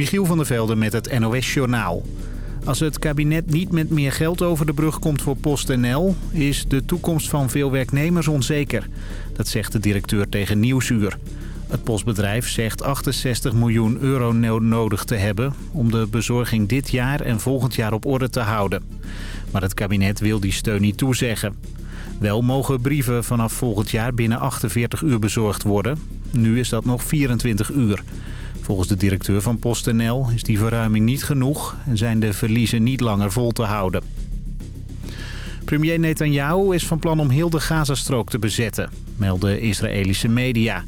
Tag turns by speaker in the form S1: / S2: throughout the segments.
S1: Michiel van der Velde met het NOS-journaal. Als het kabinet niet met meer geld over de brug komt voor PostNL... is de toekomst van veel werknemers onzeker. Dat zegt de directeur tegen Nieuwsuur. Het postbedrijf zegt 68 miljoen euro nodig te hebben... om de bezorging dit jaar en volgend jaar op orde te houden. Maar het kabinet wil die steun niet toezeggen. Wel mogen brieven vanaf volgend jaar binnen 48 uur bezorgd worden. Nu is dat nog 24 uur. Volgens de directeur van PostNL is die verruiming niet genoeg... en zijn de verliezen niet langer vol te houden. Premier Netanyahu is van plan om heel de Gazastrook te bezetten, melden Israëlische media.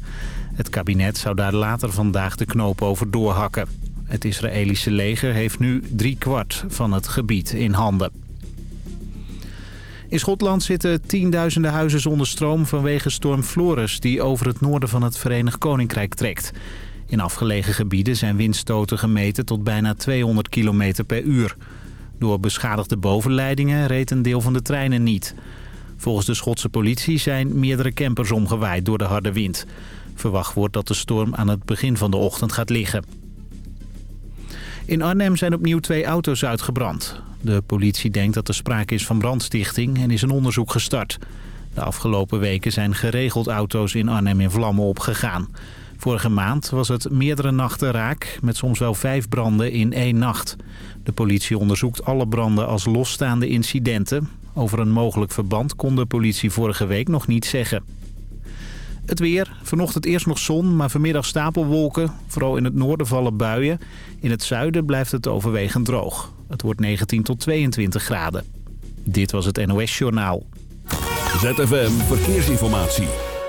S1: Het kabinet zou daar later vandaag de knoop over doorhakken. Het Israëlische leger heeft nu driekwart van het gebied in handen. In Schotland zitten tienduizenden huizen zonder stroom vanwege storm Flores... die over het noorden van het Verenigd Koninkrijk trekt. In afgelegen gebieden zijn windstoten gemeten tot bijna 200 km per uur. Door beschadigde bovenleidingen reed een deel van de treinen niet. Volgens de Schotse politie zijn meerdere campers omgewaaid door de harde wind. Verwacht wordt dat de storm aan het begin van de ochtend gaat liggen. In Arnhem zijn opnieuw twee auto's uitgebrand. De politie denkt dat er sprake is van brandstichting en is een onderzoek gestart. De afgelopen weken zijn geregeld auto's in Arnhem in vlammen opgegaan. Vorige maand was het meerdere nachten raak, met soms wel vijf branden in één nacht. De politie onderzoekt alle branden als losstaande incidenten. Over een mogelijk verband kon de politie vorige week nog niet zeggen. Het weer. Vanochtend eerst nog zon, maar vanmiddag stapelwolken. Vooral in het noorden vallen buien. In het zuiden blijft het overwegend droog. Het wordt 19 tot 22 graden. Dit was het NOS Journaal.
S2: ZFM Verkeersinformatie.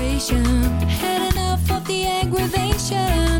S3: Had enough of the aggravation.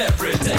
S4: beverage.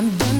S4: I'm
S2: done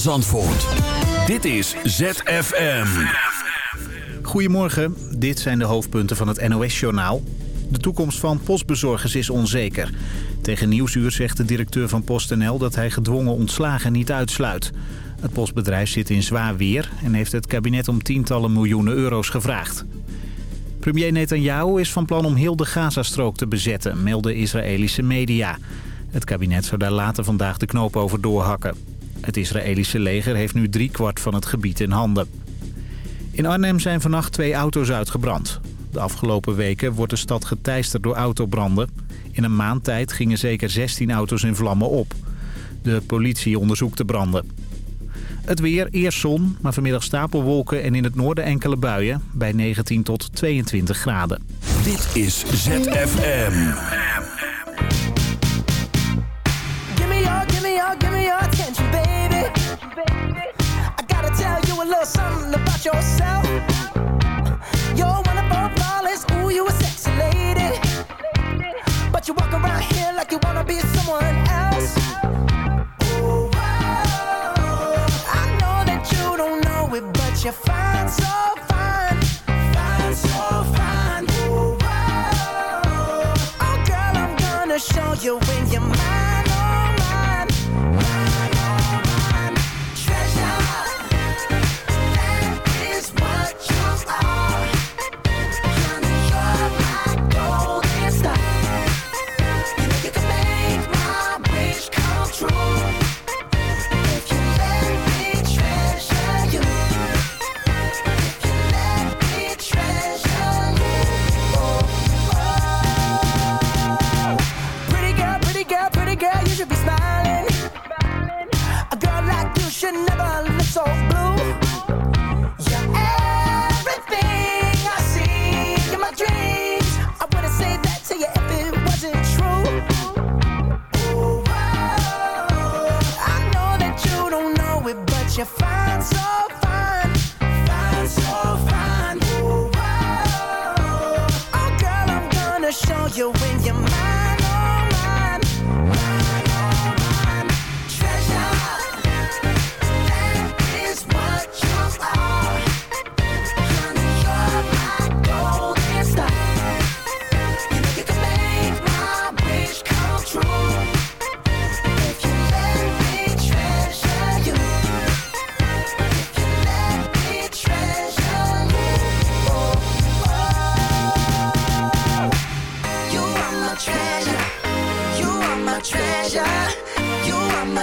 S5: Zandvoort. Dit is ZFM.
S1: Goedemorgen, dit zijn de hoofdpunten van het NOS-journaal. De toekomst van postbezorgers is onzeker. Tegen Nieuwsuur zegt de directeur van PostNL dat hij gedwongen ontslagen niet uitsluit. Het postbedrijf zit in zwaar weer en heeft het kabinet om tientallen miljoenen euro's gevraagd. Premier Netanyahu is van plan om heel de Gazastrook te bezetten, melden Israëlische media. Het kabinet zou daar later vandaag de knoop over doorhakken. Het Israëlische leger heeft nu driekwart van het gebied in handen. In Arnhem zijn vannacht twee auto's uitgebrand. De afgelopen weken wordt de stad geteisterd door autobranden. In een maand tijd gingen zeker 16 auto's in vlammen op. De politie onderzoekt de branden. Het weer, eerst zon, maar vanmiddag stapelwolken en in het noorden enkele buien... bij 19 tot 22 graden.
S5: Dit is ZFM.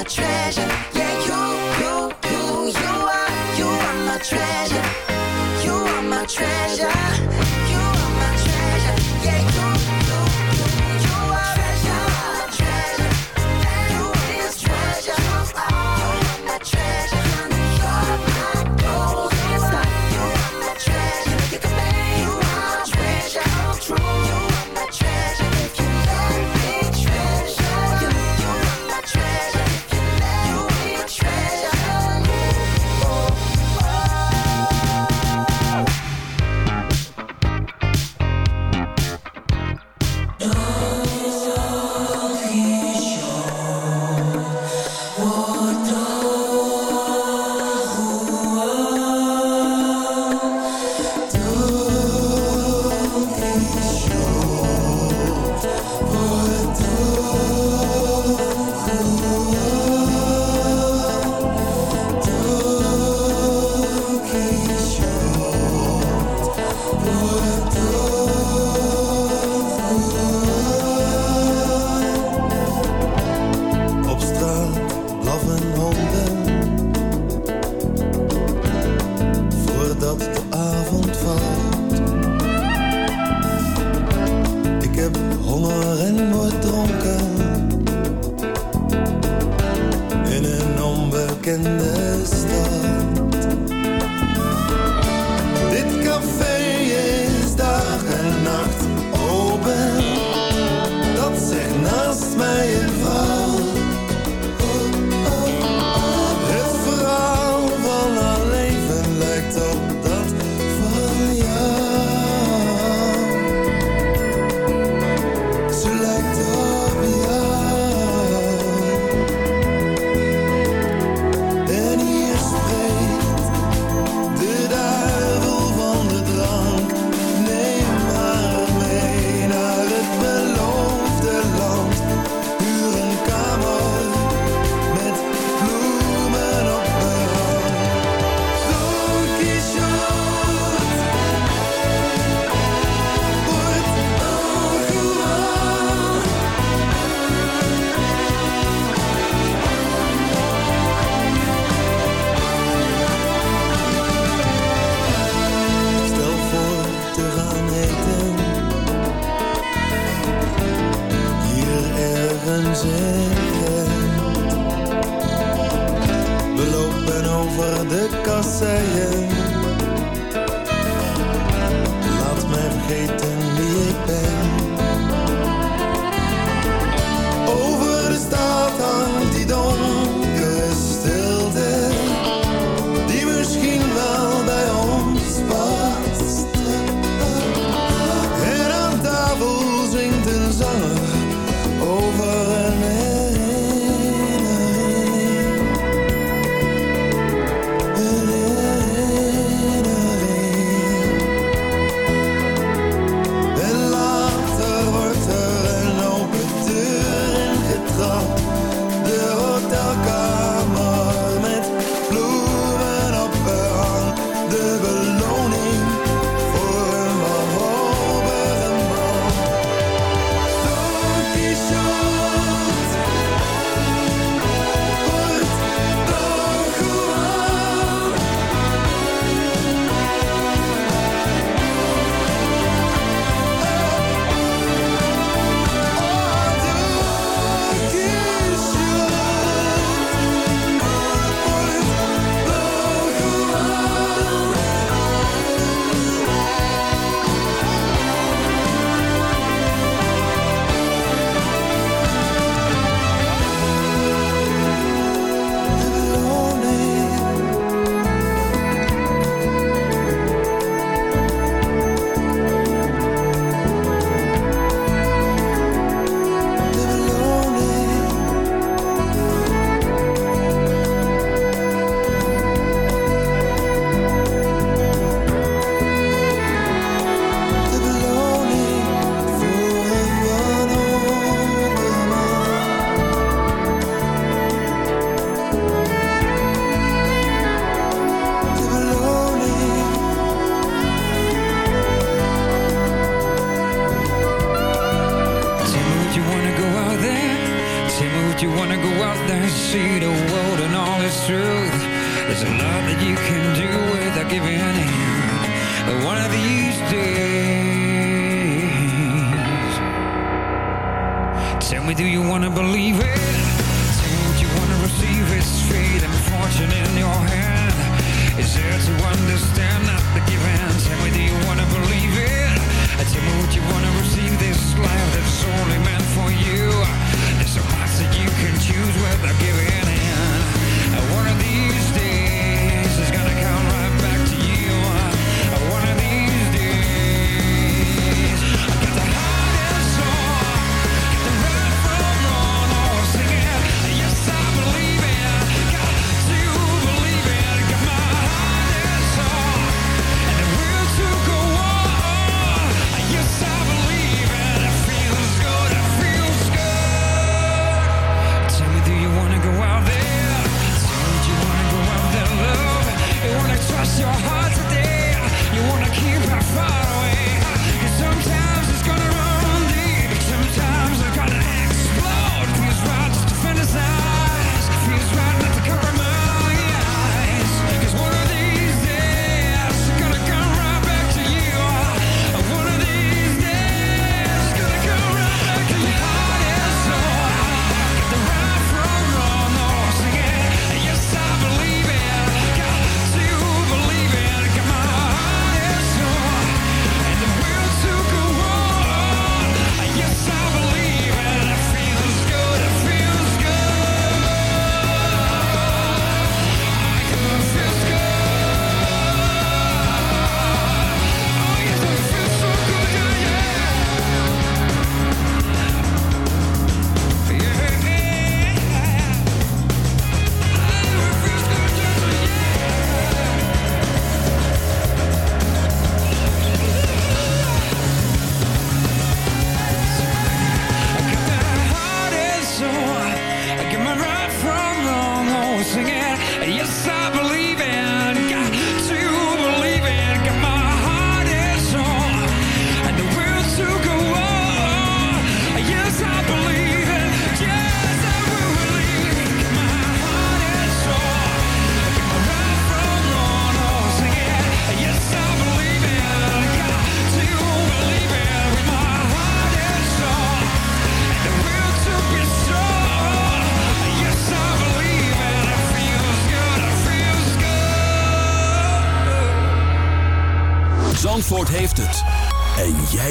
S6: Treasure.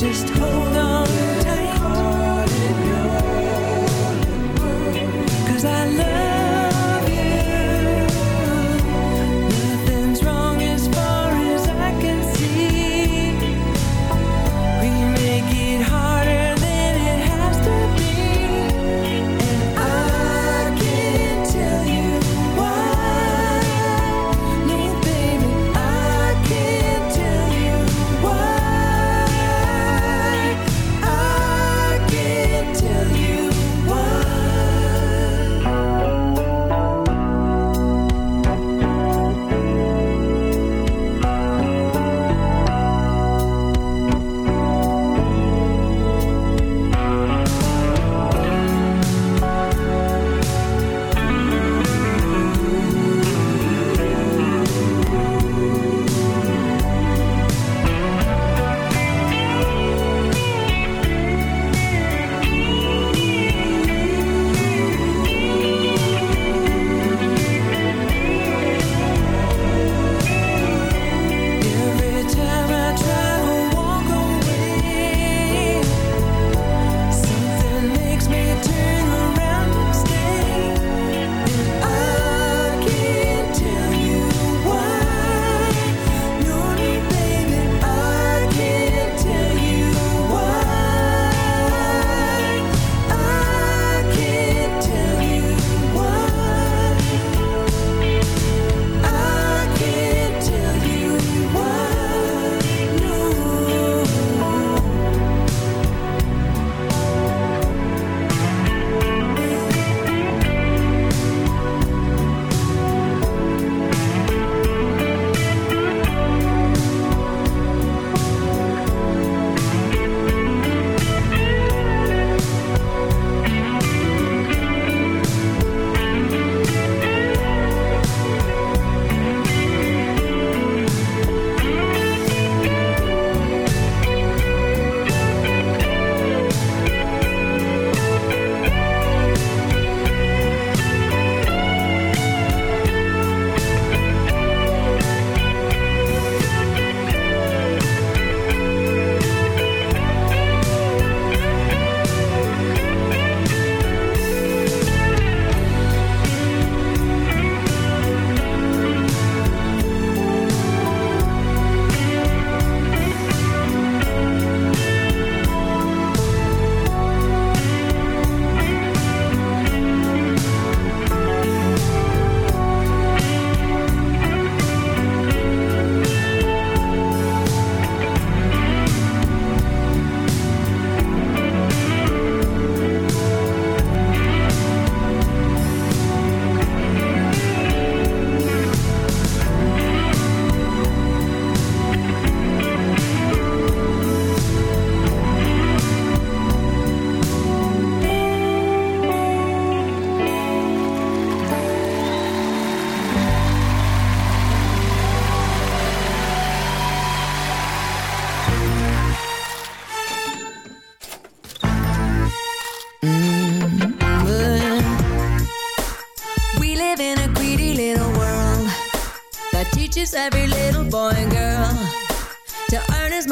S7: Just hold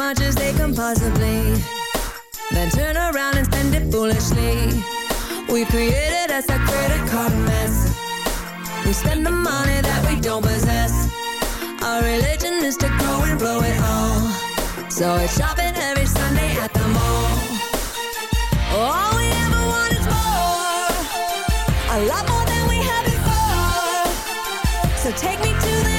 S3: much as they can possibly. Then turn around and spend it foolishly. We created us a credit card mess. We spend the money that we don't possess. Our religion is to grow and blow it all. So it's shopping every Sunday at the mall. All we ever want is more A lot more than we had before. So take me to the